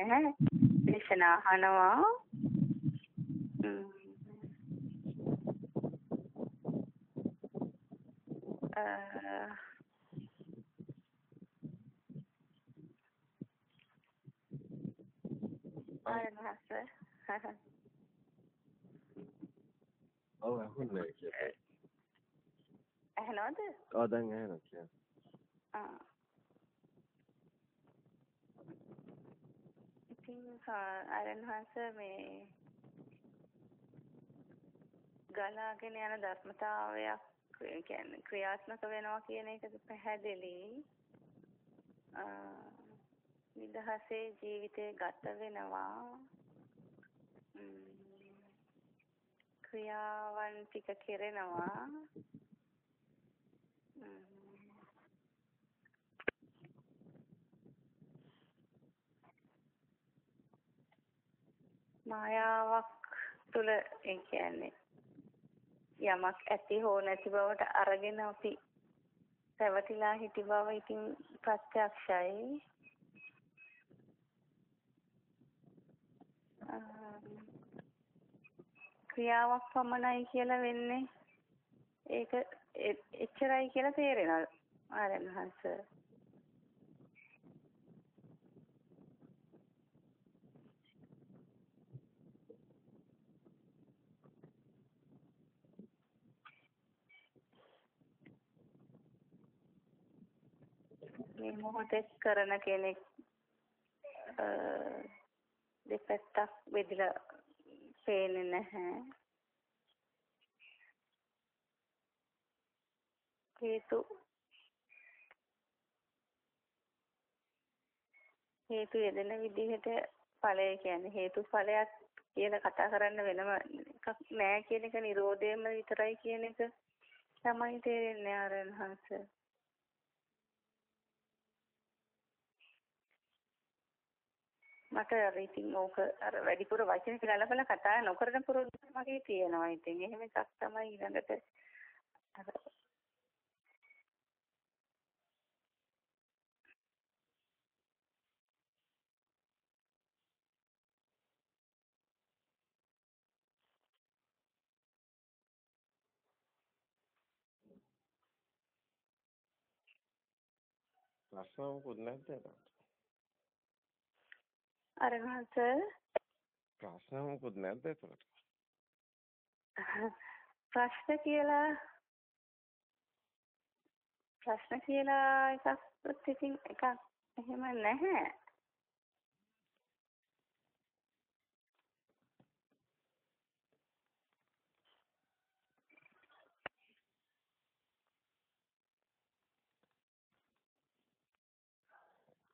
නැහැ. දේශනා අහනවා. ආයනහස ඔව් අහුන්නේ කියලා. ඇහෙනවද? ඔව් දැන් ඇහෙනවා කියලා. ආ. ඉතින් ආයනහස මේ ගලාගෙන යන ධර්මතාවයක් කියන්නේ ක්‍රියාත්මක වෙනවා කියන එකද පැහැදිලි. නිදහසේ ජීවිතේ ගත වෙනවා. ක්‍රියාවන් ටික කෙරෙනවා. මායාවක් තුල ඒ කියන්නේ යමක් ඇති හෝ නැති බවට අරගෙන අපි පැවතිලා හිටි බව ඉතින් ප්‍රත්‍යක්ෂයි. ක්‍රියාවක් පමණයි කියලා වෙන්නේ. ඒක එච්චරයි කියලා තේරෙනවා. ආරණහංශ මේ මොහොතේ කරන කෙනෙක් දෙපැත්තක් බෙදලා පේන්නේ නැහැ. හේතු හේතු යෙදෙන විදිහට ඵලය කියන්නේ හේතු ඵලයක් කියලා කතා කරන්න වෙනම එකක් නෑ කියන එක Nirodheම විතරයි කියන එක තමයි තේරෙන්නේ ආරණහංශ. මට අර ඉතින් ඕක අර වැඩිපුර වචන ගලපලා කතා නොකරන පුරුදු මගේ තියෙනවා. ඉතින් එහෙම එකක් තමයි ඊළඟට අර ප්‍රශ්න මොකුත් නැද්ද? අරහස ප්‍රශ්න මොකුත් නැද්ද ඒකට? ප්‍රශ්න කියලා ප්‍රශ්න කියලා එකක් ඉතින් එකක් එහෙම නැහැ.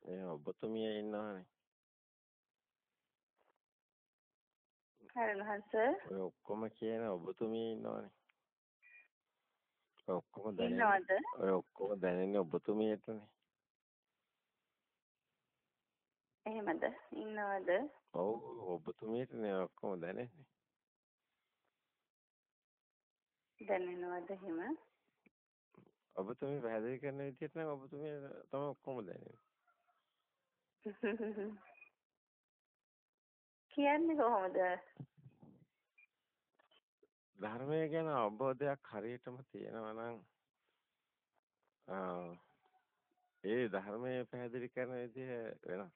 ඒ ඔබතුමිය ඉන්නවනේ. හරණහස ඔය ඔක්කොම කියන ඔබතුමිය ඉන්නවනේ. ඔය ඔක්කොම දැනෙන්නේ ඔය ඔක්කොම දැනෙන්නේ ඔබතුමියටනේ. එහෙමද? ඉන්නවද? ඔව් ඔබතුමියටනේ ඔක්කොම දැනෙන්නේ. දැනෙනවද එහෙම? ඔබතුමිය පැහැදිලි කරන විදිහට නම් ඔබතුමිය තමයි ඔක්කොම දැනෙන්නේ. කියන්නේ කොහොමද? ධර්මය ගැන අවබෝධයක් හරියටම තියෙනවා නම් ඒ ධර්මයේ පැහැදිලි කරන විදිහ වෙනස්.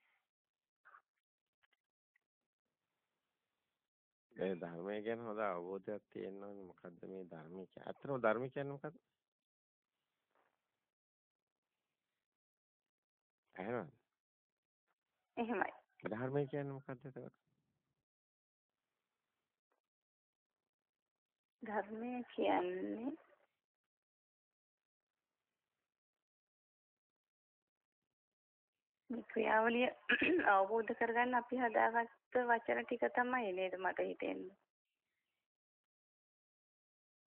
මේ ධර්මය ගැන හොඳ අවබෝධයක් තියෙන්න ඕනේ මොකද්ද මේ ධර්මය කියන්නේ? අත්‍තරම ධර්ම කියන්නේ මොකද්ද? එහෙමයි. එහෙමයි. ධර්මය කියන්නේ මොකද්ද එතකොට? ධර්මය කියන්නේ මේ ක්‍රියාවලිය අවබෝධ කරගන්න අපි හදාගත්ත වචන ටික තමයි නේද මට හිතෙන්නේ.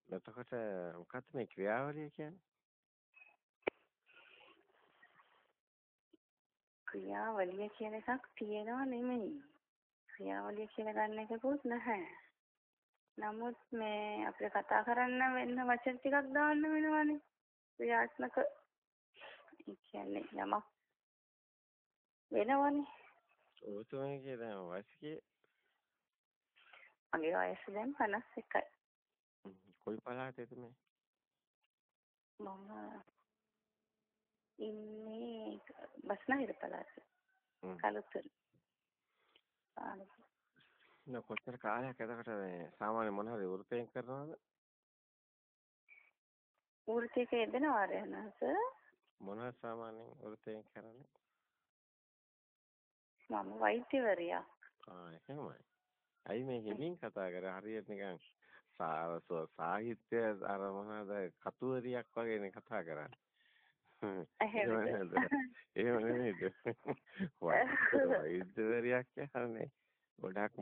එතකොට මොකක්ද මේ ක්‍රියාවලිය කියන්නේ? ක්‍රියාවලිය කියන එකක් තියෙනව නෙමෙයි. ක්‍රියාවලිය කියලා ගන්න එකකුත් නැහැ. නමුත් මේ අපිට කතා කරන්න වෙන වචන ටිකක් දාන්න වෙනවනේ. ක්‍රියාත්මක කියන්නේ යමක් වෙනවනේ. ඔබතුමීගේ දැන් වයස කීයද? මගේ වයස දැන් 51යි. කොයි පළාතේද මේ? මම ඉන්නේ බස්නාහිර පළාතේ. කලුතර. නෝ කොච්චර කාලයක් එතකොට මේ සාමාන්‍ය මොන හරි වෘතයෙන් කරනවද? වෘත්තියක යෙදෙනවා රහනස. මොනවද සාමාන්‍යයෙන් වෘතයෙන් කරන්නේ? මම වෛද්‍යවරියක්. ආ එහෙමයි. ඇයි මේ හිමින් කතා කරේ හරියට නිකන් සාහිත්‍ය අර මොනවාද කතුවරියක් වගේනේ කතා කරන්නේ. එහෙම නේද? වෛද්‍යවරියක් කියන්නේ ගොඩක්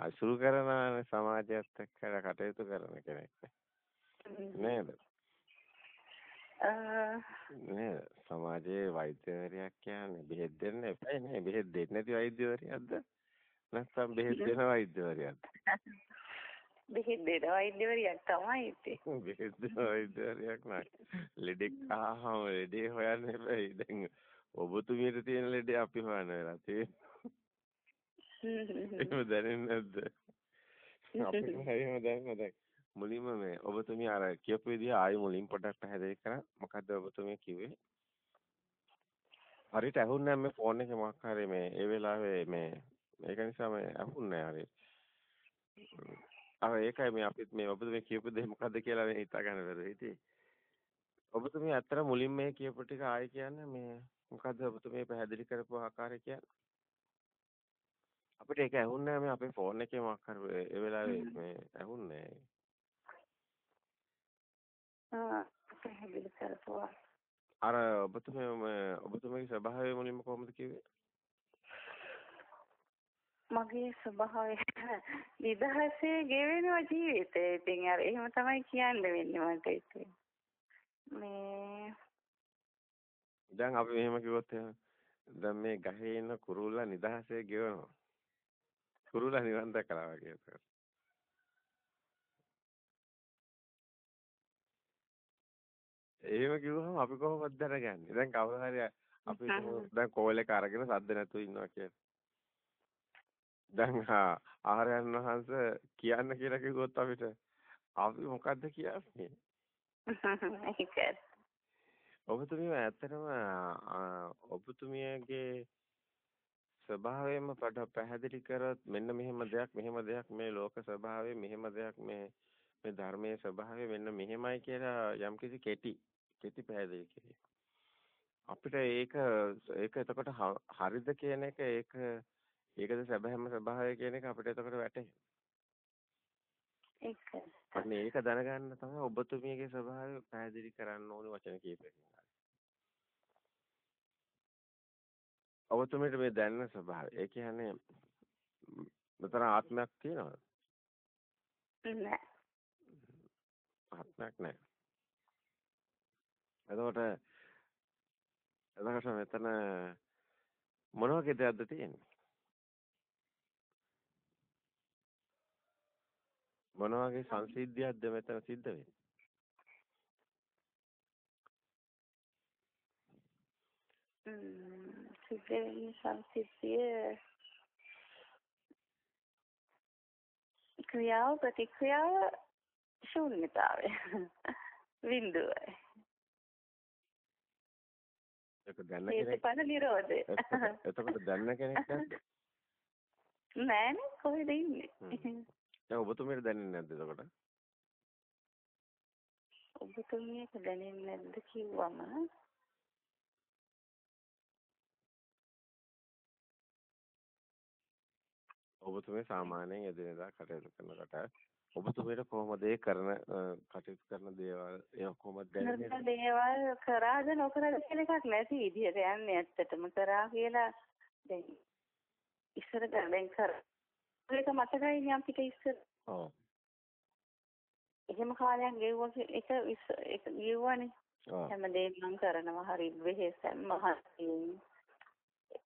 අසුරු කරන සමාජයත් එක්ක කටයුතු කරන කෙනෙක් නේද? නේද? සමාජයේ වෛද්‍යවරියක් කියන්නේ බෙහෙත් දෙන්න එපා නේ. බෙහෙත් දෙන්නේ නැති වෛද්‍යවරියක්ද? නැත්නම් බෙහෙත් දෙන වෛද්‍යවරියක්ද? බෙහෙත් දෙන වෛද්‍යවරියක් තමයි ඉතින්. බෙහෙත් දෙන වෛද්‍යවරියක් නෑ. ලෙඩෙක් ආවම ලෙඩේ හොයන්න එපා. දැන් ඔබතුමියට තියෙන ලෙඩේ අපි හොයන්න වෙලා තියෙන්නේ. එහෙම දැනෙන්නේ නැද්ද? අපිට එහෙම දැනෙන්නේ දැන් මුලින්ම මේ ඔබතුමිය අර කියපු විදිහ ආයෙ මුලින් පොඩ්ඩක් පැහැදිලි කරා. මොකද්ද ඔබතුමිය කිව්වේ? හරියට ඇහුන්නේ නැහැ මේ ෆෝන් එකේ මොකක් හරි මේ ඒ වෙලාවේ මේ ඒක නිසා මේ ඇහුන්නේ නැහැ හරියට. අර ඒකයි මේ අපිත් මේ ඔබතුමිය කියපු දේ මොකද්ද කියලා මේ හිතා ගන්න බැරුව හිටියේ. ඔබතුමිය අතර මුලින් මේ කියපු ටික ආයෙ කියන්නේ මේ මොකද්ද ඔබතුමිය පැහැදිලි කරපු ආකාරය කියන්නේ? අපිට ඒක ඇහුන්නේ නැහැ මේ අපේ ෆෝන් එකේ මොකක් හරි ඒ වෙලාවේ මේ ඇහුන්නේ නැහැ. අර ඔබතුමේ ඔබතුමේගේ ස්වභාවය මුලින්ම කොහොමද කිව්වේ? මගේ ස්වභාවය නිදහසේ ගෙවෙනවා ජීවිතේ. ඉතින් අර එහෙම තමයි කියන්න වෙන්නේ මට ඉතින්. මේ දැන් අපි මෙහෙම කිව්වොත් දැන් මේ ගහේ ඉන්න කුරුල්ලා නිදහසේ ගෙවනවා. කුරුල්ලා නිවන් දැකලා වගේ ඒක. එහෙම කිව්වම අපි කොහොමද දැනගන්නේ? දැන් කවුරු හරි අපි දැන් කෝල් එක අරගෙන සද්ද නැතුව ඉන්නවා කියලා. දැන් ආහාරයන් වහන්සේ කියන්න කියලා කිව්වොත් අපිට අපි මොකද්ද කියන්නේ? ඔබතුමිය ඇත්තටම ඔබතුමියගේ ස්වභාවයෙන්ම පැහැදිලි කරොත් මෙන්න මෙහෙම දෙයක් මෙහෙම දෙයක් මේ ලෝක ස්වභාවය මෙහෙම දෙයක් මේ මේ ධර්මයේ ස්වභාවය මෙන්න මෙහෙමයි කියලා යම්කිසි කෙටි කෙටි පැහැදිලි කිරීම. අපිට ඒක ඒක එතකොට හරිද කියන එක ඒක ඒකද සැබෑම ස්වභාවය කියන එක අපිට එතකොට වැටහෙනවා. ඒක. අන්න ඒක දැනගන්න තමයි ඔබතුමියගේ ස්වභාවය පැහැදිලි කරන්න ඕනේ වචන කීපයකින්. ඔබතුමියට මේ දැනෙන ස්වභාවය. ඒ කියන්නේ මෙතන ආත්මයක් තියෙනවද? නෑ. ආත්මයක් නෑ. එතකොට එතකොට මෙතන මොන වගේ දෙයක්ද තියෙන්නේ? මොන වගේ සංසිද්ධියක්ද මෙතන සිද්ධ වෙන්නේ? සිද්ධ සංසිද්ධිය ක්‍රියාව ප්‍රතික්‍රියාව ශූන්‍යතාවය බිඳුවයි ඒක දන්න කෙනෙක් හේතුඵල නිරෝධය. එතකොට දන්න කෙනෙක් නැද්ද? නෑනේ කොහෙද ඉන්නේ? දැන් ඔබතුමියට දැනෙන්නේ නැද්ද එතකොට? ඔබතුමියට දැනෙන්නේ නැද්ද කිව්වම ඔබතුමිය සාමාන්‍යයෙන් එදිනෙදා කටයුතු කරනකොට ඔබතුමියට කොහොමද ඒ කරන කටයුතු කරන දේවල් ඒ කොහොමද දැනෙන්නේ? දේවල් කරාද නොකරාද කියලා එකක් නැති විදිහට යන්නේ ඇත්තටම කරා කියලා දැන් ඉස්සර දැන් කර ඒක මතකයි අපිට ඉස්සර. ඔව්. එහෙම කාලයක් ගෙවුවා එක එක ගෙවුවානේ. හැමදේම මම කරනවා හරි වෙහෙසෙන් මහත්යෙන්.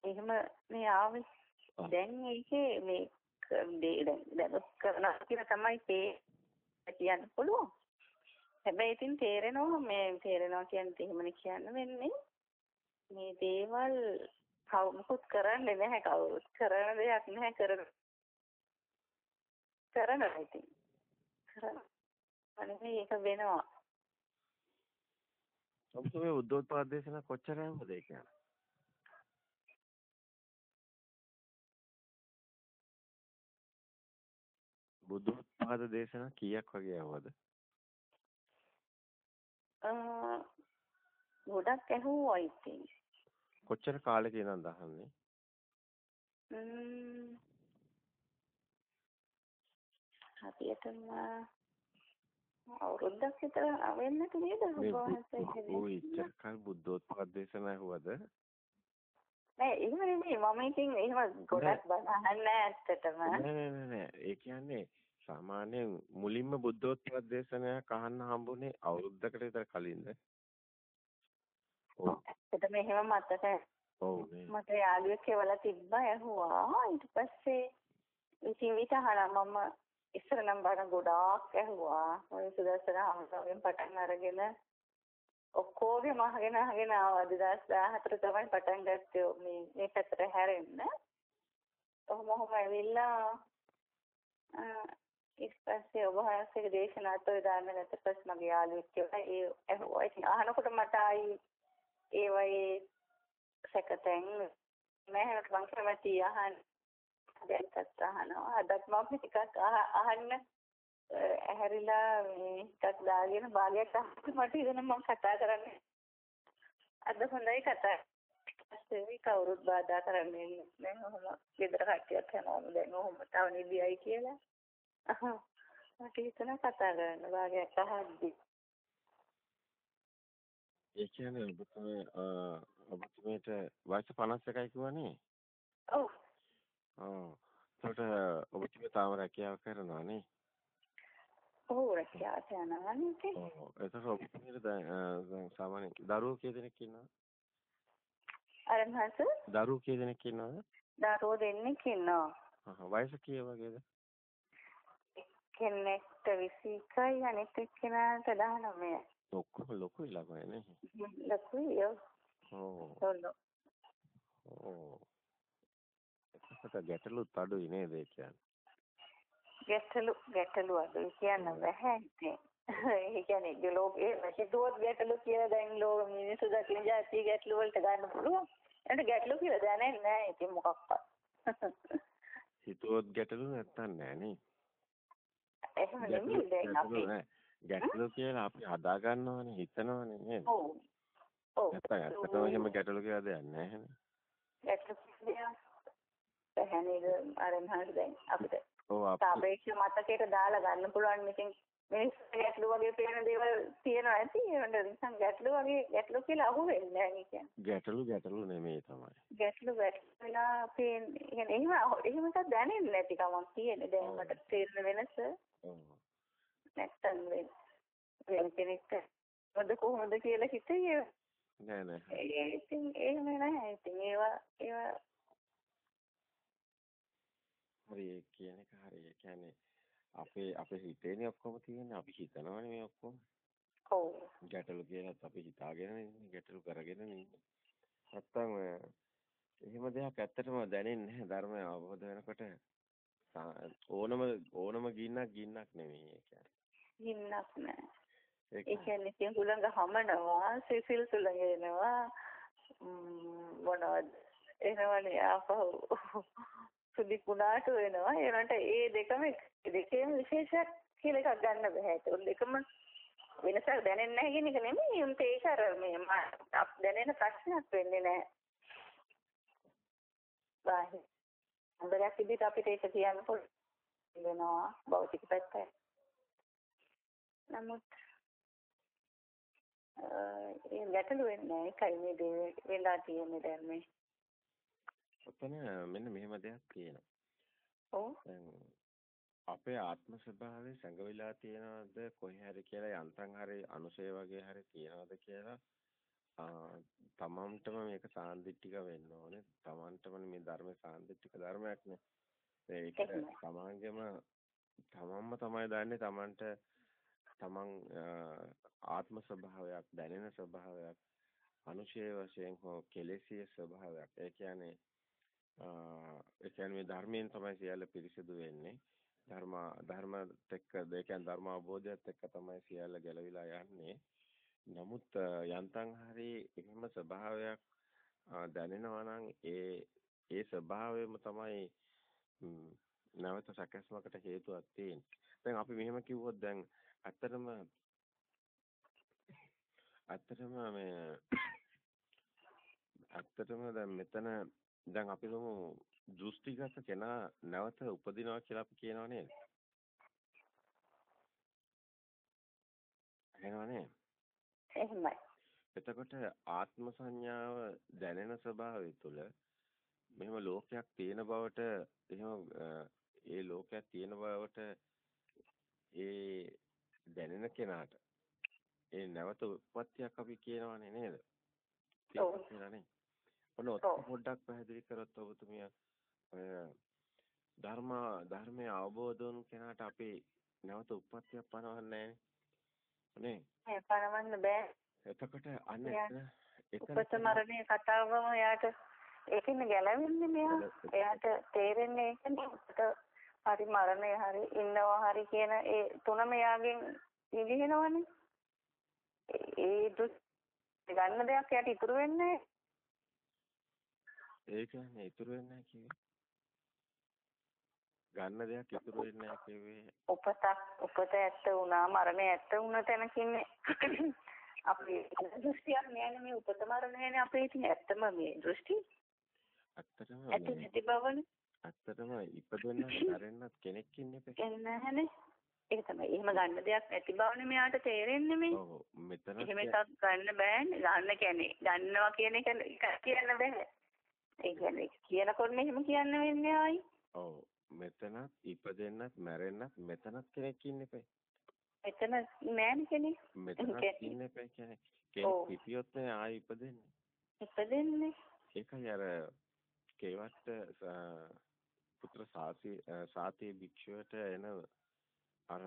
එහෙම මේ ආවේ. දැන් ඒකේ මේ දැන් කරනවා කියලා තමයි තේ කියන්න පුළුවන්. හැබැයි ඉතින් තේරෙනවා මේ තේරෙනවා කියන්නේ එහෙමනේ කියන්න වෙන්නේ. මේ දේවල් කව මොකුත් කරන්නේ නැහැ කවුරුත් කරන දෙයක් නැහැ කරන කරනවා ඉතින්. කරන අනේ ඒක වෙනවා. ඔබතුමේ උද්දෝත්පාද දේශනා කොච්චර යවද ඒ කියන්නේ බුද්ධෝත්පාද දේශනා කීයක් වගේ යවද ගොඩක් ඇහුවා ඉතින්. කොච්චර කාලෙක ඉඳන්ද අහන්නේ? හරියටම අවුරුද්දක් විතර වෙන්නට නේද වහන්සේ ඔය ඉච්චර කල් බුද්ධෝත්පාද දේශනා ඇහුවද නෑ එහෙම නෙමෙයි. මම ඉතින් එහෙම ගොඩක් බණ අහන්නේ ඇත්තටම. නෑ නෑ නෑ ඒ කියන්නේ සාමාන්‍යයෙන් මුලින්ම බුද්ධෝත්පාද දේශනයක් අහන්න හම්බුනේ අවුරුද්දකට විතර කලින්ද? ඔව්. ඇත්තටම එහෙම මතක ඔව් මට යාළුවෙක් කියලා තිබ්බා ඇහුවා. ඊට පස්සේ ඉතින් විතර මම ඉස්සර නම් බණ ගොඩාක් ඇහුවා. ඔය සුදස්සන හම්සාවෙන් පටන් අරගෙන ඔක්කොගේම අහගෙන අහගෙන ආවා 2014 තමයි පටන් ගත්තේ මේ මේ පැත්තට හැරෙන්න. ඔහොම ඔහොම ඇවිල්ලා ඊට පස්සේ ඔබ වහන්සේගේ දේශනාවත් ඔය දාන්න නැත්නම් පස්සේ මගේ යාළුවෙක් කියලා ඒ ඇහුවා. ඉතින් අහනකොට මට ආයි ඒ වගේ සැකතෙන් මම මං කැමති අහන්න දැන්කත් අහනවා. අදත් මම ටිකක් අහන්න ඇහැරිලා මේ ටිකක් දාගෙන භාගයක් අහන්න මට ඉතන මම කතා කරන්නේ. අද හොඳයි කතා. ඒ කවුරුත් බාධා කරන්නේ නැහැ. ඔහොම ගෙදර කට්ටියත් හැමෝම දැන් ඔහොම තව නිදියයි කියලා. මට හිතන කතා කරන්න භාගයක් අහද්දි. ඒ කියන්නේ ඔබතුමේ ඔබතුමේට වයස 51යි කිව්වනේ? ඔව්. ඔව්. එතකොට ඔබතුමිය තාම රැකියාව කරනවා නේ? ඔව් රැකියාව කරනවා නේ. ඔව්. එතකොට ඔබතුමියට දැන් සාමාන්‍ය දරුවෝ කී දෙනෙක් ඉන්නවද? අර මහස? දරුවෝ කී දෙනෙක් ඉන්නවද? දරුවෝ දෙන්නෙක් ඉන්නවා. හහ වයස කී වගේද? කෙනෙක්ට 21යි අනිත් එක්කෙනාට 19යි. ඔක්කොම ලොකුයි ළමයි නේ. ලොකුයි ඔව්. ඔව්. ඔව්. එතකොට ගැටලුත් අඩුයි නේද ඒ කියන්නේ? ගැටලු ගැටලු අඩුයි කියන්න බෑ ඉතින්. ඒ කියන්නේ ගලෝගේ හිතුවොත් ගැටලු කියලා දැන් ලෝ මිනිස්සු දකින જાති ගැටලු වලට ගන්න පුළුවන්. එතන ගැටලු කියලා දැනෙන්නේ නැහැ ඉතින් මොකක්වත්. හිතුවොත් ගැටලු නැත්තම් නෑ නේ. එහෙම නෙමෙයි දැන් අපි ගැටලු කියලා අපි හදා ගන්නවනේ හිතනවනේ නේද? ඔව්. ඔව්. නැත්තම් ඇත්තටම එහෙම ගැටලු කියලා දෙයක් නැහැ නේ. ගැටලු පැහැදිලිද අර මහත් දැන් අපිට ඔව් සාපේක්ෂ මතකයට දාලා ගන්න පුළුවන් ඉතින් මිනිස්සු ගැටලු වගේ පේන දේවල් තියෙනවා ඇති ඒකට නිකන් ගැටලු වගේ ගැටලු කියලා අහුවෙන්නේ නැහැ කියන්නේ ගැටලු ගැටලු නෙමෙයි තමයි ගැටලු ගැටලු වෙලා පේන يعني එහෙම එහෙම එකක් දැනෙන්නේ නැති කමක් තියෙන්නේ දැන් මට තේරෙන වෙනස ඔව් නැත්තම් වෙන වෙන කෙනෙක්ට මොකද කොහොමද කියලා හිතේ නෑ නෑ ඒ ඉතින් එහෙම නැහැ ඉතින් ඒවා ඒවා හරි ඒ කියන එක හරි. ඒ කියන්නේ අපේ අපේ හිතේනේ ඔක්කොම තියෙන්නේ. අපි හිතනවනේ මේ ඔක්කොම. ඔව්. ගැටලු කියලාත් අපි හිතාගෙන. ගැටලු කරගෙන ඉන්නේ. නැත්තම් එහෙම දෙයක් ඇත්තටම දැනෙන්නේ නැහැ ධර්මය අවබෝධ වෙනකොට ඕනම ඕනම ගින්නක් ගින්නක් නෙමෙයි ඒ කියන්නේ. ගින්නක් නෑ. ඒ කියන්නේ ඉතින් හුලඟ හමනවා, සිසිල් සුලඟ එනවා. මොනවද? එනවනේ ආපහු සුදි කුණාට වෙනවා. ඒනට ඒ දෙකම දෙකේම විශේෂයක් කියලා එකක් ගන්න බෑ. ඒක දෙකම වෙනසක් දැනෙන්නේ නැහැ කියන එක නෙමෙයි. උන්ට ඒක අර මේ දැනෙන ප්‍රශ්නයක් වෙන්නේ නැහැ. බාහිර. අnder විදිහට අපිට ඒක කියන්න පුළුවන් වෙනවා භෞතික පැත්තයි. නමුත් ඒ ගැටලු වෙන්නේ ඒකයි මේ දේ වෙලා තියෙන්නේ දැන් මේ. ඔතන මෙන්න මෙහෙම දෙයක් තියෙනවා. ඔව්. අපේ ආත්ම ස්වභාවය සංගවිලා තියනවද කොහේ හරි කියලා යන්තම් හරි අනුසය වගේ හරි තියනවද කියලා තමන්ටම මේක සාන්දිටික වෙන්න ඕනේ. තමන්ටම මේ ධර්ම සාන්දිටික ධර්මයක්නේ. ඒක තමන්ගේම තමන්ම තමයි දන්නේ තමන්ට තමන් ආත්ම ස්වභාවයක් දැනෙන ස්වභාවයක් අනුශය වශයෙන් හෝ කෙලෙසිය ස්වභාවයක්. ඒ කියන්නේ ඒ කියන්නේ මේ ධර්මයෙන් තමයි සියල්ල පිරිසිදු වෙන්නේ. ධර්ම ධර්මත් එක්ක ඒ කියන්නේ ධර්ම අවබෝධයත් එක්ක තමයි සියල්ල ගැලවිලා යන්නේ. නමුත් යන්තම් හරි එහෙම ස්වභාවයක් දැනෙනවා නම් ඒ ඒ ස්වභාවයම තමයි නැවත සැකස්මකට හේතුවක් තියෙන්නේ. දැන් අපි මෙහෙම කිව්වොත් දැන් ඇත්තටම ඇත්තටම මේ ඇත්තටම දැන් මෙතන දැන් අපි තුමු දෘෂ්ටිගත කෙනා නැවත උපදිනවා කියලා අපි කියනවා නේද? එහෙමනේ. එහෙමයි. එතකොට ආත්ම සංඥාව දැනෙන ස්වභාවය තුළ මෙහෙම ලෝකයක් තියෙන බවට එහෙම ඒ ලෝකයක් තියෙන බවට ඒ දැනෙන කෙනාට ඒ නැවත උප්පත්තියක් අපි කියනවනේ නේද? ඔව්. ඔන්න පොඩ්ඩක් පැහැදිලි කරොත් ඔබතුමිය ඔය ධර්ම ධර්මයේ අවබෝධ වුණු කෙනාට අපි නැවත උප්පත්තියක් පනවන්නේ නැහැ නේ? පනවන්න බෑ. එතකොට අන්න උපත මරණේ කතාවම එයාට ඒකෙන් ගැලවෙන්නේ මෙයා. එයාට තේරෙන්නේ ඒකනේ. හරි මරණය හරි ඉන්නවා හරි කියන ඒ තුනම එයාගෙන් ඉලිහිනවනේ. ඒ දුක් ගන්න දෙයක් එයාට ඉතුරු වෙන්නේ ඒ කියන්නේ ඉතුරු වෙන්නේ නැහැ කිව්වේ. ගන්න දෙයක් ඉතුරු වෙන්නේ නැහැ කිව්වේ. උපතක් උපත ඇත්ත වුණා මරණය ඇත්ත වුණ තැනකින්නේ අපි දෘෂ්ටියක් නෑනේ මේ උපත මරණයනේ අපේ තියෙන ඇත්තම මේ දෘෂ්ටි. ඇත්තටම ඇත්ත නැති බවනේ. ඇත්තටම ඉපදෙන්නත් මැරෙන්නත් කෙනෙක් ඉන්නේ නැහැ. නැහැනේ. ඒක තමයි. එහෙම ගන්න දෙයක් නැති බවනේ මෙයාට තේරෙන්නේ මේ. ඔව් මෙතන එහෙම එකක් ගන්න බෑනේ. ගන්න කියන්නේ ගන්නවා කියන එක කියන්න බෑ. ඒ කියන්නේ කියනකොට එහෙම කියන්න වෙන්නේ ආයි. ඔව් මෙතනත් ඉපදෙන්නත් මැරෙන්නත් මෙතනත් කෙනෙක් ඉන්නේ මෙතන නෑනේ කෙනෙක්. මෙතනත් ඉන්නේ කියන්නේ කෙනෙක් හිටියොත් නේ ආයි ඉපදෙන්නේ. ඉපදෙන්නේ. ඒකයි අර කේවට පුත්‍ර සාසි සාතේ භික්ෂුවට එන අර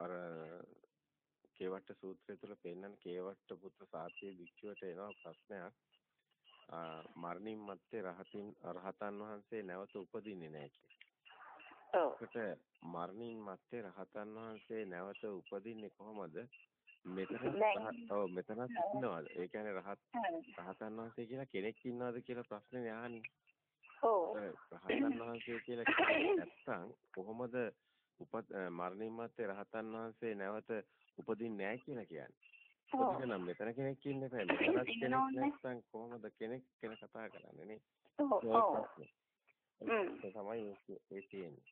අර කේවට සූත්‍රය තුල පෙන්නන කේවට පුත්‍ර සාතේ භික්ෂුවට එන ප්‍රශ්නයක් මරණින් මත්තේ රහතින් රහතන් වහන්සේ නැවත උපදින්නේ නැහැ කියන්නේ. මරණින් මත්තේ රහතන් වහන්සේ නැවත උපදින්නේ කොහොමද? මෙතන ඔව් මෙතනත් ඉන්නවද? ඒ කියන්නේ රහත් රහතන් වහන්සේ කියලා කෙනෙක් ඉන්නවද කියලා ප්‍රශ්නේ අහන්නේ. ඔව්. රහතන් වහන්සේ කියලා නැත්තම් කොහොමද උපත් මරණින් මත්තේ රහතන් වහන්සේ නැවත උපදින්නේ නැහැ කියලා කියන්නේ. උපදින නම් මෙතන කෙනෙක් ඉන්න බෑ. මෙතනත් කෙනෙක් නැත්නම් කොහොමද කෙනෙක් ගැන කතා කරන්නේ නේ? ඔව් ඔව්. ඒක තමයි ඒ තියෙන්නේ.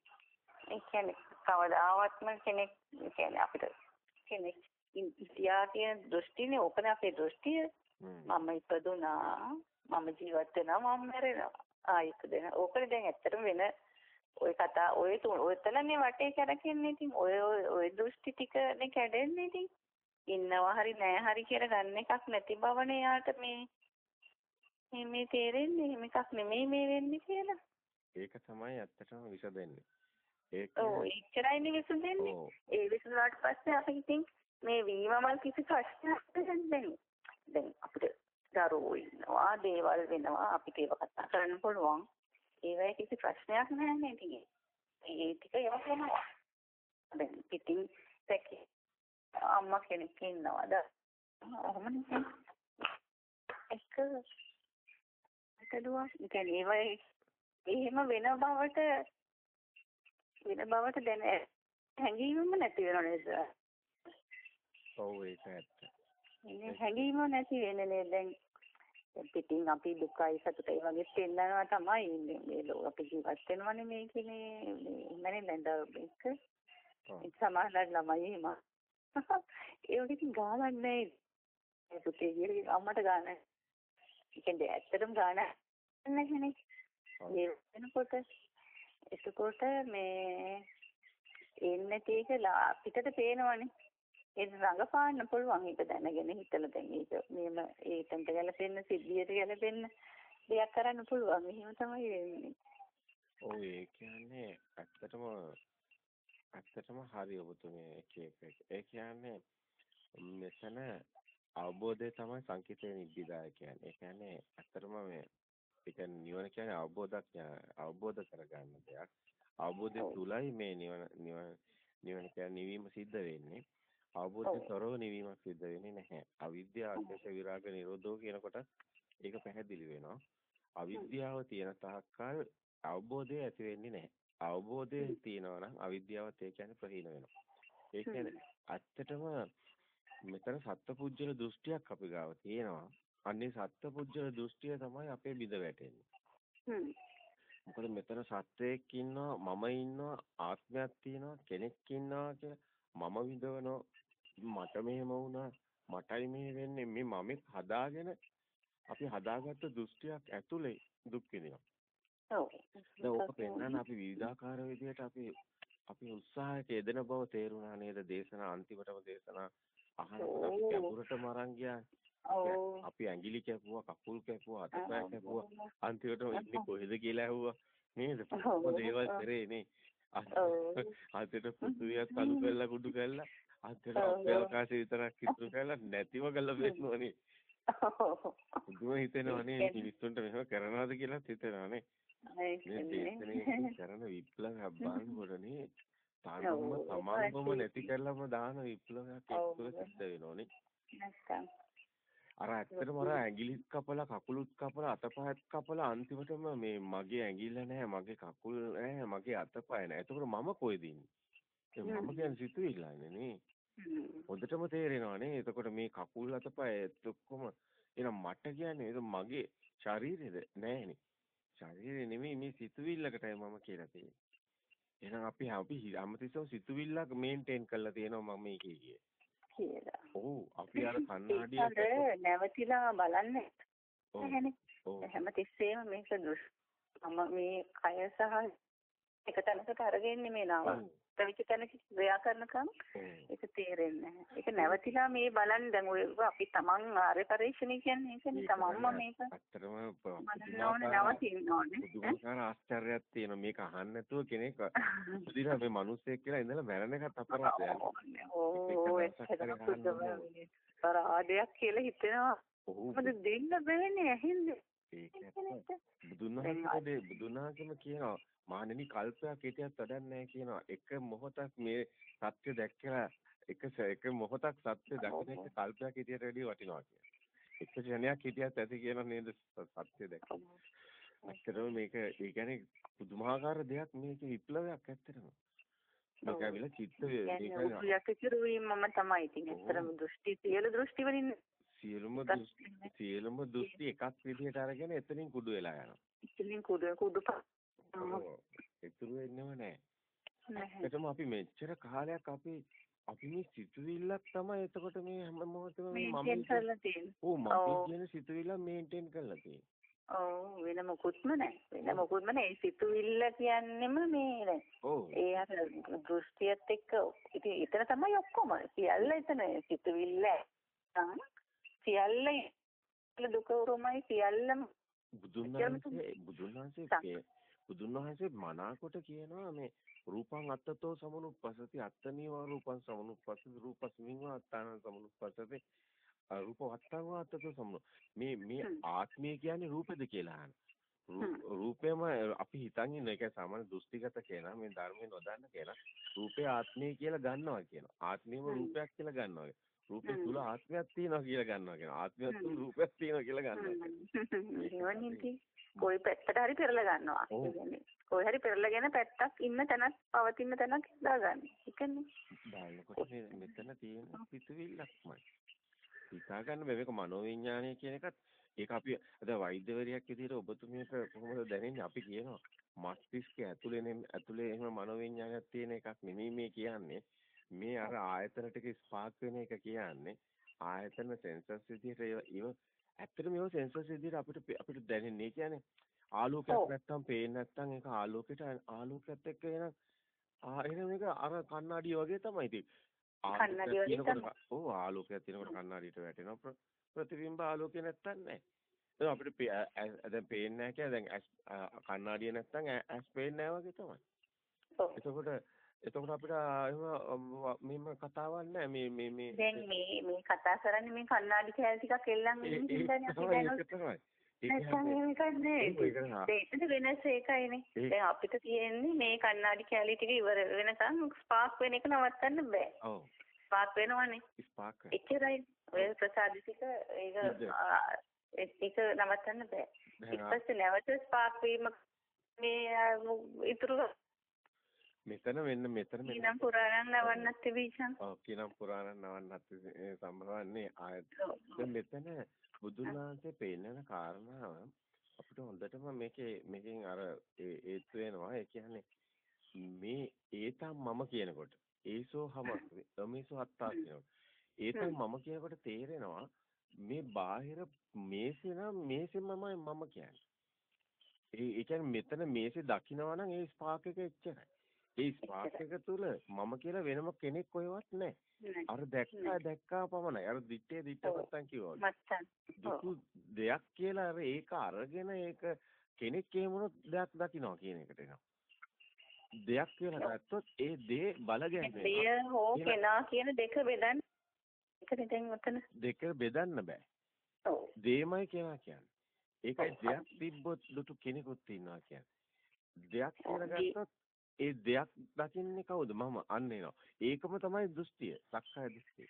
ඒ කියන්නේ කවදාවත්ම කෙනෙක් කියන්නේ අපිට කෙනෙක් ඉතියා කියන දෘෂ්ටිනේ ඕකනේ අපේ දෘෂ්ටිය. මම ඉපදුනා මම ජීවත් වෙනවා මම මැරෙනවා. ආ ඉපදෙන. ඕකනේ දැන් ඇත්තටම වෙන ඔය කතා ඔය තුන ඔයතනනේ වටේ කරකෙන්නේ ඉතින් ඔය ඔය දෘෂ්ටි ටිකනේ කැඩෙන්නේ ඉතින්. ඉන්නවා හරි නෑ හරි කියලා ගන්න එකක් නැති බවනේ යාට මේ මේ තේරෙන්නේ එහෙම එකක් නෙමෙයි මේ වෙන්නේ කියලා. ඒක තමයි ඇත්තටම විසදෙන්නේ. ඒක ඔව් එච්චරයිනේ විසදෙන්නේ. ඒ විසදුනාට පස්සේ අපි ඉතින් මේ වීමමල් කිසි ප්‍රශ්නයක් නැහැ. දැන් අපිට දරුවෝ ඉන්නවා දේවල් වෙනවා අපිට ඒව කතා කරන්න පුළුවන්. ඒවයි කිසි ප්‍රශ්නයක් නැහැ නේද? ඒ ටික ඒවා වෙනවා. දැන් පිටින් දැකේ අම්මා කෙනෙක් ඉන්නවද? ඔහොමනේ. එක හිතලුවා. ඒ කියන්නේ එහෙම වෙන බවට වෙන බවට දැන හැඟීමම නැති වෙනව නේද? ඔව් ඒක ඇත්ත. ඉන්නේ හැඟීම නැති වෙන්නේ දැන් පිටින් අපි දුකයි සතුටයි වගේ පෙන්නනවා තමයි මේ අපි ජීවත් වෙනවනේ මේකනේ මේ ඉන්නනේ දැන් මේක සමහරවල් ළමයි එහෙම ඒක ඉතින් ගානක් නැහැ. ඒ පුතේ ගිහලා අම්මට ගාන. ඉතින් ඇත්තටම ගාන නැහැනේ. ඒ වෙනකොට එතකොට මේ එන්නේ තේක පිටට පේනවනේ. ඒ රඟපාන්න පුළුවන් ඒක දැනගෙන හිතලා දැන් ඒක මේම ඒකට ගැලපෙන්න සිද්ධියට ගැලපෙන්න දෙයක් කරන්න පුළුවන්. එහෙම තමයි වෙන්නේ. ඔව් ඒ කියන්නේ ඇත්තටම ඇත්තටම හරි ඔබතුමී එක එක ඒ කියන්නේ මෙතන අවබෝධය තමයි සංකිතේ නිබ්බිදාය කියන්නේ. ඒ කියන්නේ අතරම මේ ඒ කියන්නේ නිවන කියන්නේ අවබෝධයක් අවබෝධ කරගන්න දෙයක්. අවබෝධය තුලයි මේ නිවන නිවන නිවන කියන්නේ නිවීම සිද්ධ වෙන්නේ. අවබෝධයෙන් තොරව නිවීමක් සිද්ධ වෙන්නේ නැහැ. අවිද්‍යාව, අධ්‍යක්ෂ විරාග නිරෝධෝ කියනකොට ඒක පැහැදිලි වෙනවා. අවිද්‍යාව තියෙන තාක්කල් අවබෝධය ඇති වෙන්නේ නැහැ. අවබෝධය තියෙනවා නම් අවිද්‍යාවත් ඒ කියන්නේ ප්‍රහීන වෙනවා. ඒ කියන්නේ ඇත්තටම මෙතන සත්පුජ්‍යල දෘෂ්ටියක් අපි ගාව තියෙනවා. අන්නේ සත්පුජ්‍යල දෘෂ්ටිය තමයි අපේ බිඳ වැටෙන්නේ. මොකද මෙතන සත්වයක් ඉන්නවා මම ඉන්නවා ආත්මයක් තියෙනවා කෙනෙක් ඉන්නවා කියලා මම විඳවනවා මට මෙහෙම වුණා මටයි මේ වෙන්නේ මේ මමෙක් හදාගෙන අපි හදාගත්ත දෘෂ්ටියක් ඇතුලේ දුක් විඳිනවා. ඔව්. දැන් ඔක පෙන්වන්න අපි විවිධාකාර විදිහට අපි අපි උත්සාහයක යෙදෙන බව තේරුණා නේද? දේශනා අන්තිමටම දේශනා අහනකොට අපි ගැඹුරටම අරන්. අපි ඇඟිලි කැපුවා, කකුල් කැපුවා, අතපය කැපුවා. අන්තිමට ඉන්නේ කොහෙද කියලා ඇහුවා. නේද? කොහොම දේවල් කරේ නේ. අතට පුතුවියක් අලු කරලා කුඩු කරලා අතට අවකාශය විතරක් ඉතුරු කරලා නැතිව ගල්ලා බෙන්නෝනේ. දුව හිතෙනවනේ මිනිස්සුන්ට මෙහෙම කරනවද කියලා හිතෙනවනේ. මේ කරන විප්ලවයක් බලනකොටනේ තානම සමානවම නැති කරලම දාන විප්ලවයක් එක්ක සිද්ධ වෙනෝනේ. නැත්තම් අර ඇත්තටම අර ඇඟිලිත් කපලා කකුලුත් කපලා අතපයත් කපලා අන්තිමටම මේ මගේ ඇඟිල්ල නැහැ මගේ කකුල් නැහැ මගේ අතපය නැහැ. එතකොට මම කොහෙද ඉන්නේ? මම කියන්නේ සිතුවිල්ලන්නේ නේ. හොඳටම තේරෙනවා නේ. එතකොට මේ කකුල් අතපය ඔක්කොම එහෙනම් මට කියන්නේ මගේ ශරීරෙද නෑනේ. ශරීරෙ නෙමෙයි මේ සිතුවිල්ලකටයි මම කියලා තියෙන්නේ. එහෙනම් අපි අපි හැමතිස්සෙම සිතුවිල්ලක් මේන්ටේන් කරලා තියෙනවා මම මේකේ කියේ. කියලා. ඔව් අපි අර කණ්ණාඩිය නැවතිලා බලන්නේ නැහැනේ. හැම තිස්සෙම මේක මම මේ කය සහ එක තැනකට අරගෙන මේ නාව. පැවිච්ච තැනක ක්‍රියා කරනකම් ඒක තේරෙන්නේ නැහැ. ඒක නැවතිලා මේ බලන්න දැන් ඔය අපි තමන් ආර්ය පරිශ්‍රණය කියන්නේ ඒකනේ තමන්ම මේක. ඇත්තටම නවතින්න ඕනේ. පුදුමාකාර ආශ්චර්යයක් තියෙනවා මේක අහන්න නැතුව කෙනෙක් පුදුලා මේ මිනිස්සෙක් කියලා ඉඳලා මැරෙන එකත් අපරාධයක්. ඕ ඒක පරාදයක් කියලා හිතෙනවා. මොකද දෙන්න බෑනේ ඇහින්නේ. ඒක බුදුන් වහන්සේ බුදුන් වහන්සේම කියනවා මානෙනි කල්පයක් හිටියත් වැඩක් නැහැ කියනවා. එක මොහොතක් මේ සත්‍ය දැක්කලා එක එක මොහොතක් සත්‍ය දකින්න එක කල්පයක් හිටියට වැඩිය වටිනවා කියලා. එක ක්ෂණයක් හිටියත් ඇති කියන නේද සත්‍ය දැක්කම. ඇත්තටම මේක ඒ කියන්නේ පුදුමාකාර දෙයක් මේක විප්ලවයක් ඇත්තටම. මේක ඇවිල්ලා චිත්ත මේක කිරුවීම මම තමයි ඉතින් ඇත්තටම දෘෂ්ටි සියලු දෘෂ්ටි වලින් සියලුම දෘෂ්ටි සියලුම දෘෂ්ටි එකක් විදිහට අරගෙන එතනින් කුඩු වෙලා යනවා. එතනින් කුඩු කුඩු ඉතුරු වෙන්නේම නැහැ. ඇත්තටම අපි මෙච්චර කාලයක් අපි අපි මේ සිතුවිල්ලක් තමයි එතකොට මේ හැම මොහොතෙම මම කරලා තියෙන්නේ. ඔව් මම කියන සිතුවිල්ල මේන්ටේන් කරලා තියෙන්නේ. ඔව් වෙන මොකුත්ම නැහැ. වෙන මොකුත්ම නැහැ. ඒ සිතුවිල්ල කියන්නෙම මේ නෑ. ඔව්. ඒ අර දෘෂ්ටියත් එක්ක ඉතින් එතන තමයි ඔක්කොම. සියල්ල එතන සිතුවිල්ල. සියල්ල දුක උරුමයි සියල්ලම බුදුන් වහන්සේ බුදුන් වහන්සේ බුදුන් වහන්සේ මනාකොට කියනවා මේ රූපං අත්තතෝ සමනුප්පසති අත්තනීව රූපං සමනුප්පසති රූපස්මින් අත්තාන සමනුප්පසති රූප වත්තං අත්තතෝ සමනු මේ මේ ආත්මය කියන්නේ රූපෙද කියලා අහන. රූපේම අපි හිතන් ඉන්න එක සාමාන්‍ය දෘෂ්ටිගත කෙනා මේ ධර්මයේ නොදන්න කෙනා රූපේ ආත්මය කියලා ගන්නවා කියනවා. ආත්මයම රූපයක් කියලා ගන්නවා රූපේ තුල ආත්මයක් තියෙනවා කියලා ගන්නවා කියනවා ආත්මයක් තුල රූපයක් තියෙනවා කියලා ගන්නවා. කොයි පැත්තට හරි පෙරලා ගන්නවා. කියන්නේ. කොයි හරි පෙරලාගෙන පැත්තක් ඉන්න තැනක් පවතින තැනක් දාගන්න. ඒකනේ. බලනකොට මෙතන තියෙන පිටුවිල්ලක්මයි. හිතා ගන්න මේක මනෝවිඤ්ඤාණය කියන එකත්. ඒක අපි අද වෛද්‍යවරියක් විදිහට ඔබතුමියට කොහොමද දැනෙන්නේ? අපි කියනවා මස්තිෂ්කය ඇතුලේ ඇතුලේ එහෙම මනෝවිඤ්ඤාණයක් තියෙන එකක් නෙමෙයි මේ කියන්නේ මේ අර ආයතන ටික ස්පාක් වෙන එක කියන්නේ ආයතන සෙන්සර්ස් විදිහට ඒව ඇත්තටම මේව සෙන්සර්ස් විදිහට අපිට අපිට දැනෙන්නේ. කියන්නේ ආලෝකයක් නැත්තම් පේන්නේ නැත්තම් ඒක ආලෝකයට ආලෝකයත් එක්ක එන ආ එන මේක අර කණ්ණාඩිය වගේ තමයි ඉතින්. කණ්ණාඩිය වගේ තමයි. ඔව් ආලෝකයක් තියෙනකොට කණ්ණාඩියට වැටෙනවා. ප්‍රතිබිම්බ ආලෝකය නැත්තම් නැහැ ඒක අපිට දැන් පේන්නේ නැහැ කියලා දැන් කණ්ණාඩිය නැත්තම් ඇස් පේන්නේ නැහැ වගේ තමයි. එතකොට එතකොට අපිට එහෙම මෙහෙම කතාවක් නැහැ මේ මේ මේ දැන් මේ මේ කතා කරන්නේ මේ කන්නාඩි කෑලි ටිකක් එල්ලන් ඉන්න හින්දානේ අපි දැනුත්. නැත්නම් එකක් නෑ. ඒක වෙනස ඒකයිනේ. දැන් අපිට තියෙන්නේ මේ කන්නාඩි කෑලි ටික ඉවර වෙනකන් ස්පාර්ක් වෙන එක නවත්තන්න බෑ. ඔව්. ස්පාර්ක් වෙනවනේ. ස්පාර්ක් එච්චරයි. ඔය ප්‍රසාද ටික ඒක ඒක නවත්තන්න බෑ. ඊට පස්සේ නැවත ස්පාර්ක් වීම මේ ඉතුරු මෙතන වෙන්න මෙතන මෙන්න කිනම් පුරාණං නවන්නත් බීජං ඔව් කිනම් පුරාණං නවන්නත් සම්බන්ධවන්නේ ආයත. දැන් මෙතන බුදුන් වහන්සේ පෙන්නන කාරණාව අපිට හොඳටම මේකේ මේකෙන් අර ඒත් වෙනවා. ඒ කියන්නේ මේ ඒතම් මම කියනකොට ඒසෝ හමස් තමේසෝ අත්තා කියනකොට ඒතම් මම කියනකොට තේරෙනවා මේ බාහිර මේසේ නම් මේසෙමමයි මම කියන්නේ. ඒ කියන්නේ මෙතන මේසේ දකිනවා නම් ඒ ස්පාක් එක එච්චරයි ඒ ස්පාක් එක තුල මම කියලා වෙනම කෙනෙක් කොහෙවත් නැහැ. අර දැක්කා දැක්කා පමණයි. අර දිත්තේ දිත්ත මත්තන් කිව්වා. දුකු දෙයක් කියලා අර ඒක අරගෙන ඒක කෙනෙක් එහෙමනොත් දෙයක් දකින්නවා කියන එකට එනවා. දෙයක් කියලා ගත්තොත් ඒ දේ බල ගැන්වෙනවා. දෙය හෝ කෙනා කියන දෙක බෙදන්න ඒකනේ දැන් උතන. දෙක බෙදන්න බෑ. ඔව්. දෙයමයි කෙනා කියන්නේ. ඒකයි දෙයක් තිබ්බොත් දුටු කෙනෙකුත් ඉන්නවා කියන්නේ. දෙයක් කියලා ගත්තොත් ඒ දෙයක් දකින්නේ කවුද? මම අන්න එනවා. ඒකම තමයි දෘෂ්ටිය. සක්කාය දෘෂ්ටිය.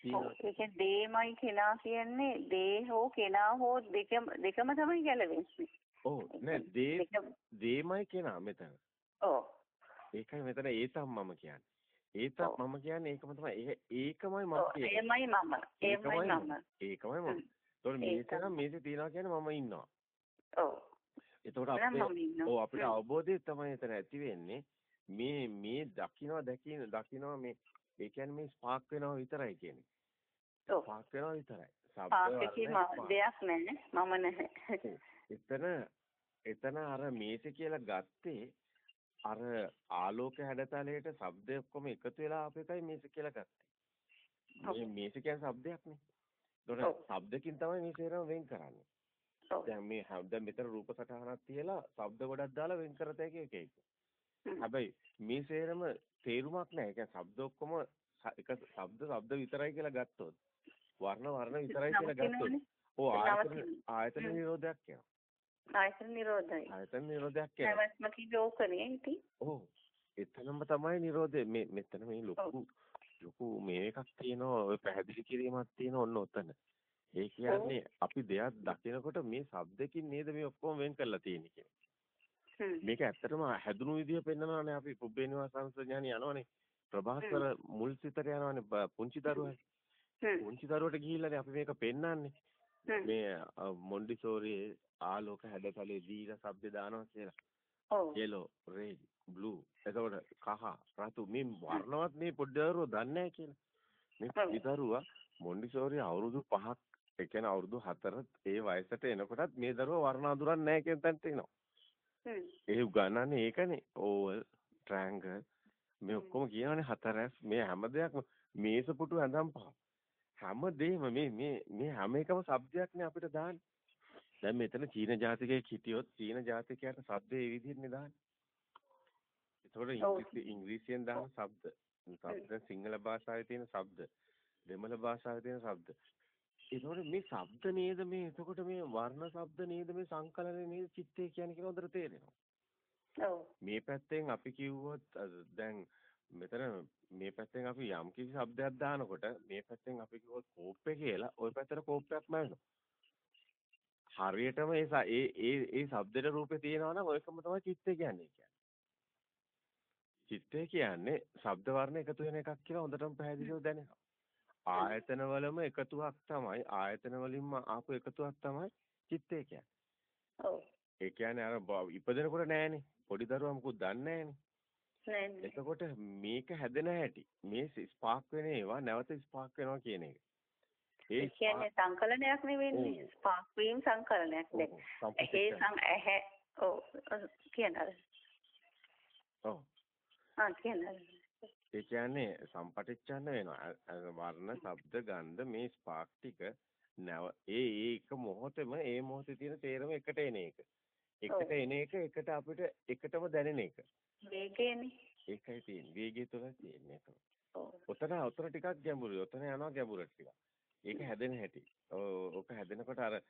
ඒ කියන්නේ දේමයි කෙනා කියන්නේ දේ හෝ කෙනා හෝ දෙකම දෙකම තමයි ගැලවෙන්නේ. ඔව් නෑ දේ දේමයි කෙනා මෙතන. ඔව්. ඒකයි මෙතන ඒතම් මම කියන්නේ. ඒතම් මම කියන්නේ ඒකම තමයි. ඒකමයි මම කියන්නේ. එයමයි මම. එයමයි මම. ඒකමයි මම. ඒතකොට මේක නම් මේකේ තියනවා කියන්නේ මම ඉන්නවා. ඔව්. එතකොට අපේ ඔව් අපිට අවබෝධය තමයි එතන ඇති වෙන්නේ මේ මේ දකින්න දැකින දකින්න මේ ඒ කියන්නේ මේ ස්පාක් වෙනවා විතරයි කියන්නේ. ඔව් ස්පාක් වෙනවා විතරයි. ශබ්ද දෙයක් නැහැ මම නැහැ. එතන එතන අර මේසේ කියලා ගත්තේ අර ආලෝක හැඩතලයට ශබ්ද ඔක්කොම එකතු වෙලා අප එකයි මේසේ කියලා ගත්තේ. මේ මේසේ කියන්නේ ශබ්දයක්නේ. ඒතකොට ශබ්දකින් තමයි මේ සේරම වෙන් කරන්නේ. දැන් මේ දැන් මෙතන රූප සටහනක් තියලා ශබ්ද ගොඩක් දාලා වෙන් කරත හැකි එක එක. හැබැයි මේ සේරම තේරුමක් නැහැ. ඒ කියන්නේ ශබ්ද ඔක්කොම එක ශබ්ද ශබ්ද විතරයි කියලා ගත්තොත් වර්ණ වර්ණ විතරයි කියලා ගත්තොත් ඕ ආයතන ආයතන නිරෝධයක් කියනවා. ආයතන නිරෝධයි. ආයතන නිරෝධයක් කියනවා. නැවත්ම කිව්වෝකනේ ඉතින්. ඔව්. එතනම තමයි නිරෝධය මේ මෙතන මේ ලොකු ලොකු මේ එකක් තියෙනවා ඔය පැහැදිලි කිරීමක් තියෙනවා ඔන්න ඔතන. ඒ කියන්නේ අපි දෙයක් දකිනකොට මේ શબ્දකින් නේද මේ ඔක්කොම වෙන් කරලා තියෙන්නේ කියන්නේ. මේක ඇත්තටම හැදුණු විදිය පෙන්නනවානේ අපි පුබ්බේනිවා සංසඥානි යනවනේ. ප්‍රභාස්වර මුල් සිතට යනවනේ පුංචි දරුවා. පුංචි දරුවට ගිහිල්ලානේ අපි මේක පෙන්නන්නේ. මේ මොන්ඩිසෝරියේ ආලෝක හැඩතලේ දීලා શબ્ද දානවා කියලා. ඔව්. yellow, red, blue. එතකොට කහ, රතු මේ වර්ණවත් මේ පොඩි දරුවෝ දන්නේ නැහැ කියලා. මේ පොඩි දරුවා මොන්ඩිසෝරියේ අවුරුදු 5ක් ඒ කියන්නේ අවුරුදු 4 ඒ වයසට එනකොටත් මේ දරුවා වර්ණ අඳුරන්නේ නැහැ කියන තැනට එනවා. හ්ම්. ඒ උගන්නන්නේ ඒකනේ. ඕවල්, ට්‍රැන්ගල් මේ ඔක්කොම කියනවනේ 4F මේ හැම දෙයක්ම මේසපුටු ඇඳන් පහ. හැම දෙයක්ම මේ මේ මේ හැම එකම සබ්ජෙක්ට්නේ අපිට දාන්නේ. දැන් මෙතන චීන ජාතිකයෙක් හිටියොත් චීන ජාතිකයාට සබ්ද ඒ විදිහටනේ දාන්නේ. ඒතකොට ඉංග්‍රීසියෙන් දාන සබ්ද, සබ්ද සිංහල භාෂාවේ තියෙන සබ්ද, දෙමළ භාෂාවේ තියෙන සබ්ද ඒතකොට මේ ශබ්ද නේද මේ එතකොට මේ වර්ණ ශබ්ද නේද මේ සංකලනේ නේද චිත්තේ කියන්නේ කියලා හොඳට තේරෙනවා. ඔව්. මේ පැත්තෙන් අපි කිව්වොත් දැන් මෙතන මේ පැත්තෙන් අපි යම් කිසි શબ્දයක් දානකොට මේ පැත්තෙන් අපි කිව්වොත් කෝප්පේ කියලා ওই පැත්තට කෝප්පයක් නැවෙනවා. හරියටම ඒ ඒ ඒ ඒ શબ્දේ රූපේ තියෙනවා නම් ඔයකම තමයි චිත්තේ කියන්නේ කියන්නේ. චිත්තේ කියන්නේ ශබ්ද වර්ණ එකතු වෙන එකක් කියලා හොඳටම පැහැදිලිව දැනෙනවා. ආයතන වලම එකතුවක් තමයි ආයතන වලින්ම ආපු එකතුවක් තමයි චිත්තය කියන්නේ. ඔව්. ඒ කියන්නේ අර ඉපදෙනකොට නෑනේ. පොඩි දරුවා මොකුත් දන්නේ නෑනේ. එතකොට මේක හැදෙන හැටි මේ ස්පාර්ක් වෙන ඒවා නැවත ස්පාර්ක් වෙනවා කියන එක. ඒ කියන්නේ සංකලනයක් නෙවෙන්නේ ස්පාර්ක් වීම සංකලනයක් දැන්. ඒ සං ඇහැ ඔව් කියනවා. ඔව්. ආ කියනවා. ඒ කියන්නේ සම්පටිච්ඡන්න වෙනවා. වර්ණ, ශබ්ද, ගන්ධ මේ ස්පාක් ටික නැව ඒ ඒක මොහොතේම ඒ මොහොතේ තියෙන තේරම එකට එන එක. එකට එන එක එකට අපිට එකටම දැනෙන එක. වේගයනේ. ඒකයි තියෙන්නේ. වේගය තුළ තියෙන්නේ ඒක. ඔතන ඔතන ටිකක් ගැඹුරුයි. ඔතන යනවා ගැඹුරට ටිකක්. ඒක හැදෙන හැටි. ඕක හැදෙනකොට අර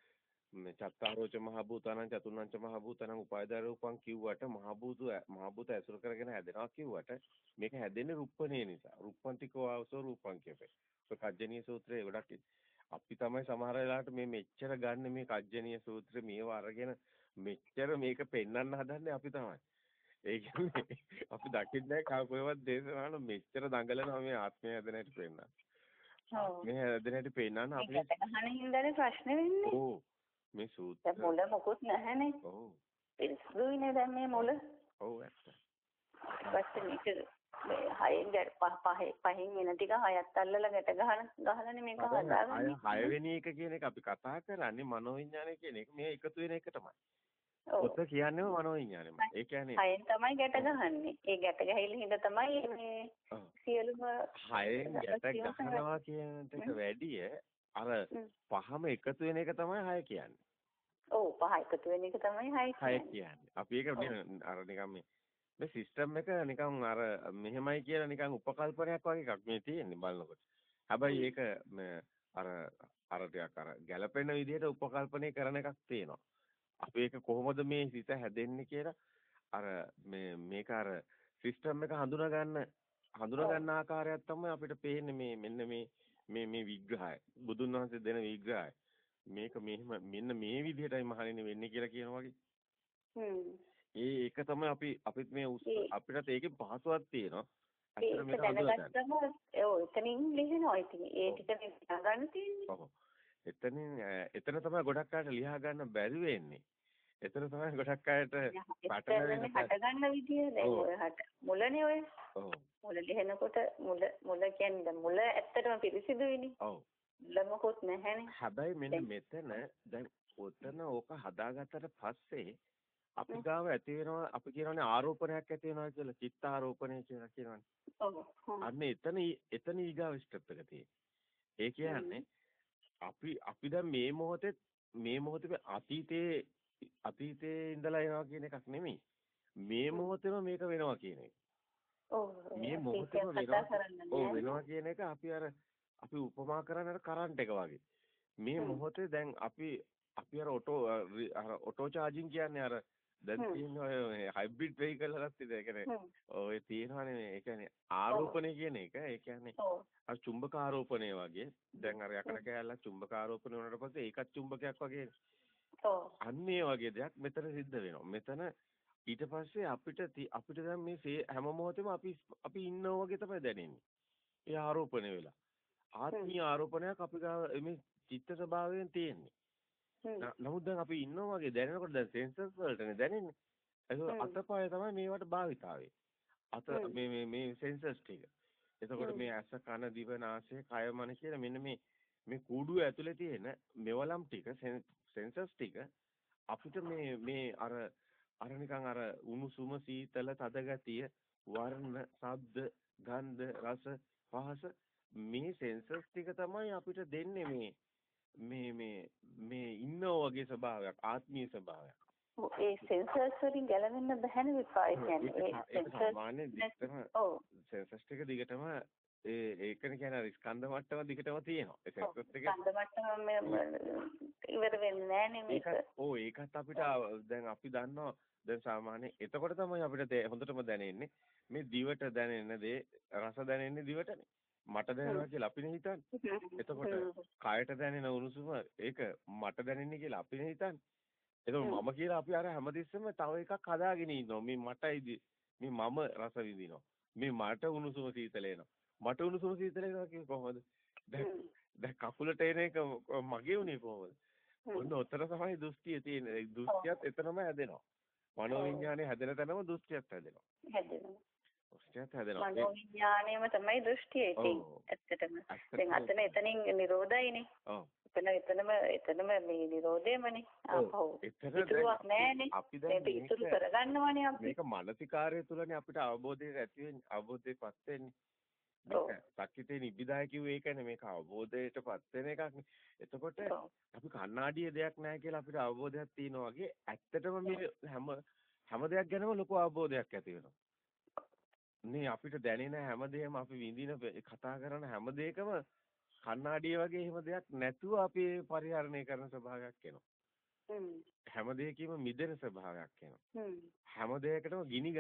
චත්තාරෝච මහ භූතානං චතුර්ණංච මහ භූතානං උපායදා රූපං කිව්වට මහ භූත මහ භූත ඇසුර කරගෙන හැදෙනවා කිව්වට මේක හැදෙන්නේ රුප්පණේ නිසා. රුප්පන්තිකෝ ආවසෝ රූපං කියපේ. ඔය කජ්ජනීය සූත්‍රයේ ගොඩක් අපි තමයි සමහර වෙලාවට මේ මෙච්චර ගන්න මේ කජ්ජනීය සූත්‍රය මේව අරගෙන මෙච්චර මේක පෙන්වන්න හදන්නේ අපි තමයි. ඒ කියන්නේ අපි දකින්නේ කවකවත් දේශනාවල මෙච්චර දඟලනවා මේ ආත්මය හැදෙන හැටි පෙන්නන්න. ඔව්. මේ හැදෙන හැටි පෙන්නන්න අපි ගහන හින්දානේ ප්‍රශ්නේ වෙන්නේ. ඕ මේ සූත්‍ර දැන් මුල මොකුත් නැහැනේ. ඔව් පිරිසුදුයිනේ දැන් මේ මුල. ඔව් ඇත්ත. ඊපස්සේ මේක මේ හයෙන් ගැට පහ පහ පහෙන් එන ටික හයත් අල්ලලා ගැට ගහන ගහලානේ මේක අය හදාගන්නේ. හයවෙනි එක කියන එක අපි කතා කරන්නේ මනෝවිඤ්ඤාණය කියන එක මේ එකතු වෙන එක තමයි. ඔව්. පොත කියන්නේම මනෝවිඤ්ඤාණයමයි. ඒ කියන්නේ හයෙන් තමයි ගැට ගහන්නේ. ඒ ගැට ගැහිල්ල හින්දා තමයි මේ. සියලුම හයෙන් ගැට ගහනවා කියන එක වැඩිය අර හ්ම්. පහම එකතු වෙන එක තමයි හය කියන්නේ. ඔව් පහ එකතු වෙන එක තමයි හය හය කියන්නේ. කියන්නේ. අපි ඒක අර නිකන් මේ මේ සිස්ටම් එක නිකන් අර මෙහෙමයි කියලා නිකන් උපකල්පනයක් වගේ එකක් මේ තියෙන්නේ බලනකොට. හැබැයි ඒක අර අර ටිකක් අර ගැළපෙන විදිහට උපකල්පනය කරන එකක් තියෙනවා. අපි ඒක කොහොමද මේ සිත හැදෙන්නේ කියලා අර මේ මේක අර සිස්ටම් එක හඳුනා ගන්න හඳුනා ගන්න ආකාරයක් තමයි අපිට පේන්නේ මේ මෙන්න මේ මේ මේ විග්‍රහය. බුදුන් වහන්සේ දෙන විග්‍රහය. මේක මෙහෙම මෙන්න මේ විදිහටයි මහණෙනි වෙන්නේ කියලා කියන වගේ. හ්ම්. ඒ ඒක තමයි අපි අපිත් මේ අපිටත් ඒකේ පහසුවක් තියෙනවා. ඇත්තට මේක. දැනගත්තම ඔව් එතනින් ලියනවා ඉතින් ඒ ටික මේ ගන්න තියෙන්නේ. ඔව්. එතනින් එතන තමයි ගොඩක් අයට ලියා ගන්න බැරි වෙන්නේ. එතන තමයි ගොඩක් අයට පටල වෙන එතනනේ හට ගන්න විදිය දැන්. ඔය හට මුලනේ ඔය ඔව්. මුල ලියනකොට මුල මුල කියන්නේ මුල ඇත්තටම පිරිසිදුයිනේ. ඔව්. මුල මොකොත් නැහැනේ. හැබැයි මෙන්න මෙතන දැන් ඔතන ඕක හදාගත්තට පස්සේ අපි ගාව ඇති වෙනවා අපි කියනවානේ ආරෝපණයක් ඇති වෙනවා කියලා චිත්ත ආරෝපණය කියලා කියනවානේ. ඔව්. අන්න එතන එතන ඊගාව ස්ටෙප් එක තියෙන්නේ. ඒ කියන්නේ අපි අපි දැන් මේ මොහොතේ මේ මොහොතේ අතීතයේ අතීතයේ ඉඳලා එනවා කියන එකක් නෙමෙයි. මේ මොහොතේම මේක වෙනවා කියන එක. ඔව්. මේ මොහොතේම වෙනවා. ඔව්. වෙනවා කියන එක අපි අර අපි උපමා කරන්නේ අර කරන්ට් එක වගේ. මේ. මොහොතේ දැන් අපි අපි අර ඔටෝ අර ඔටෝ චාර්ජින් කියන්නේ අර දැන්. තියෙන ඔය හයිබ්‍රිඩ් වෙහිකල් තියෙන ඒ කියන්නේ. ඔය තියෙනවානේ මේ ඒ කියන්නේ ආරෝපණය කියන එක ඒ කියන්නේ. අර චුම්බක ආරෝපණය වගේ දැන් අර යකඩ කෑල්ලක් චුම්බක ආරෝපණය වුණාට පස්සේ ඒකත් චුම්බකයක් වගේ. අන්න ඒ වගේ දෙයක් මෙතන සිද්ධ වෙනවා. මෙතන ඊට පස්සේ අපිට අපිට දැන් මේ හැම මොහොතෙම අපි අපි ඉන්නවා වගේ තමයි දැනෙන්නේ. ඒ ආරෝපණය වෙලා. ආත්මීය ආරෝපණයක් අපි මේ චිත්ත ස්වභාවයෙන් තියෙන්නේ. නමුත් දැන් අපි ඉන්නවා වගේ දැනෙනකොට දැන් සෙන්සර්ස් වලටනේ දැනෙන්නේ. ඒක. අතපය තමයි මේවට භාවිතාවේ. අත. මේ මේ මේ සෙන්සර්ස් ටික. එතකොට. මේ ඇස කන දිව නාසය කය මන කියන මෙන්න මේ මේ කූඩුව ඇතුලේ තියෙන මෙවලම් ටික සෙන්සර්ස් ටික අපිට මේ මේ අර අර නිකන් අර උණුසුම සීතල තද ගතිය වර්ණ ශබ්ද ගන්ධ රස පහස මේ සෙන්සර්ස් ටික තමයි අපිට දෙන්නේ මේ මේ මේ මේ ඉන්නෝ වගේ ස්වභාවයක් ආත්මීය ස්වභාවයක්. ඒ සෙන්සර්ස් වලින් ගැලවෙන්න බැහැනේ විපා. ඒ කියන්නේ ඒ සෙන්සර්ස් සාමාන්‍ය දිගටම ඔව්. සෙන්සස් ටික දිගටම ඒ ඒකනේ කියන්නේ අර ස්කන්ධ මට්ටම දිගටම තියෙනවා. ඒ සෙන්සස් ටික කන්ද මට්ටම ඉවර වෙන්නේ. ඒකත් ඕ ඒකත් අපිට දැන් අපි දන්නවා දැන් සාමාන්‍ය එතකොට තමයි අපිට හොඳටම දැනෙන්නේ මේ දිවට දැනෙන දේ රස දැනෙන්නේ දිවටනේ. මට දැනෙනවා කියලා අපිනේ හිතන්නේ. එතකොට කයට දැනෙන උණුසුම ඒක මට දැනෙන්නේ කියලා අපිනේ හිතන්නේ. එතකොට. මම කියලා අපි අර හැමතිස්සෙම තව එකක් හදාගෙන ඉන්නවා. මේ මටයි මේ මම රස විඳිනවා. මේ මට උණුසුම සීතල එනවා. මට උණුසුම සීතල එනවා කියන්නේ කොහොමද? දැන්. දැන් කකුලට එන එක මගේ උනේ කොහොමද? ඔන්න ඔතන තමයි දෘෂ්ටිය තියෙන්නේ. දෘෂ්ටියත් එතනම හැදෙනවා. මනෝවිඤ්ඤාණය හැදෙන තැනම දෘෂ්ටියත් හැදෙනවා. හැදෙනවා. දෘෂ්ටියත් හැදෙනවා. මනෝවිඥාණයම තමයි දෘෂ්ටිය ඉතින්. ඇත්තටම. දැන් අතන එතනින් නිරෝධයිනේ. ඔව්. එතන එතනම එතනම මේ නිරෝධයමනේ. ආපහු. ඉතුරුවක් නෑනේ. අපි දැන් ඉතුරු කරගන්නවනේ අපි. මේක මානසිකාර්ය තුලනේ අපිට අවබෝධය ඇති වෙන්නේ අවබෝධයටපත් වෙන්නේ. සක්විතේ නිබ්බිදාය කිව්වේ ඒකනේ මේක අවබෝධයටපත් වෙන එකක් නේ. එතකොට. අපි කණ්ණාඩියේ දෙයක් නැහැ කියලා අපිට අවබෝධයක් තියෙනවා වගේ ඇත්තටම මේ හැම හැම දෙයක් ගැනම ලොකු අවබෝධයක් ඇති වෙනවා. මේ අපිට දැනෙන හැම දෙයක්ම අපි විඳින කතා කරන හැම දෙයකම කණ්ණාඩිය වගේ එහෙම දෙයක් නැතුව අපි පරිහරණය කරන ස්වභාවයක් එනවා. හ්ම්. දෙයකින්ම මිදෙන ස්වභාවයක් එනවා. හැම දෙයකටම ගිනි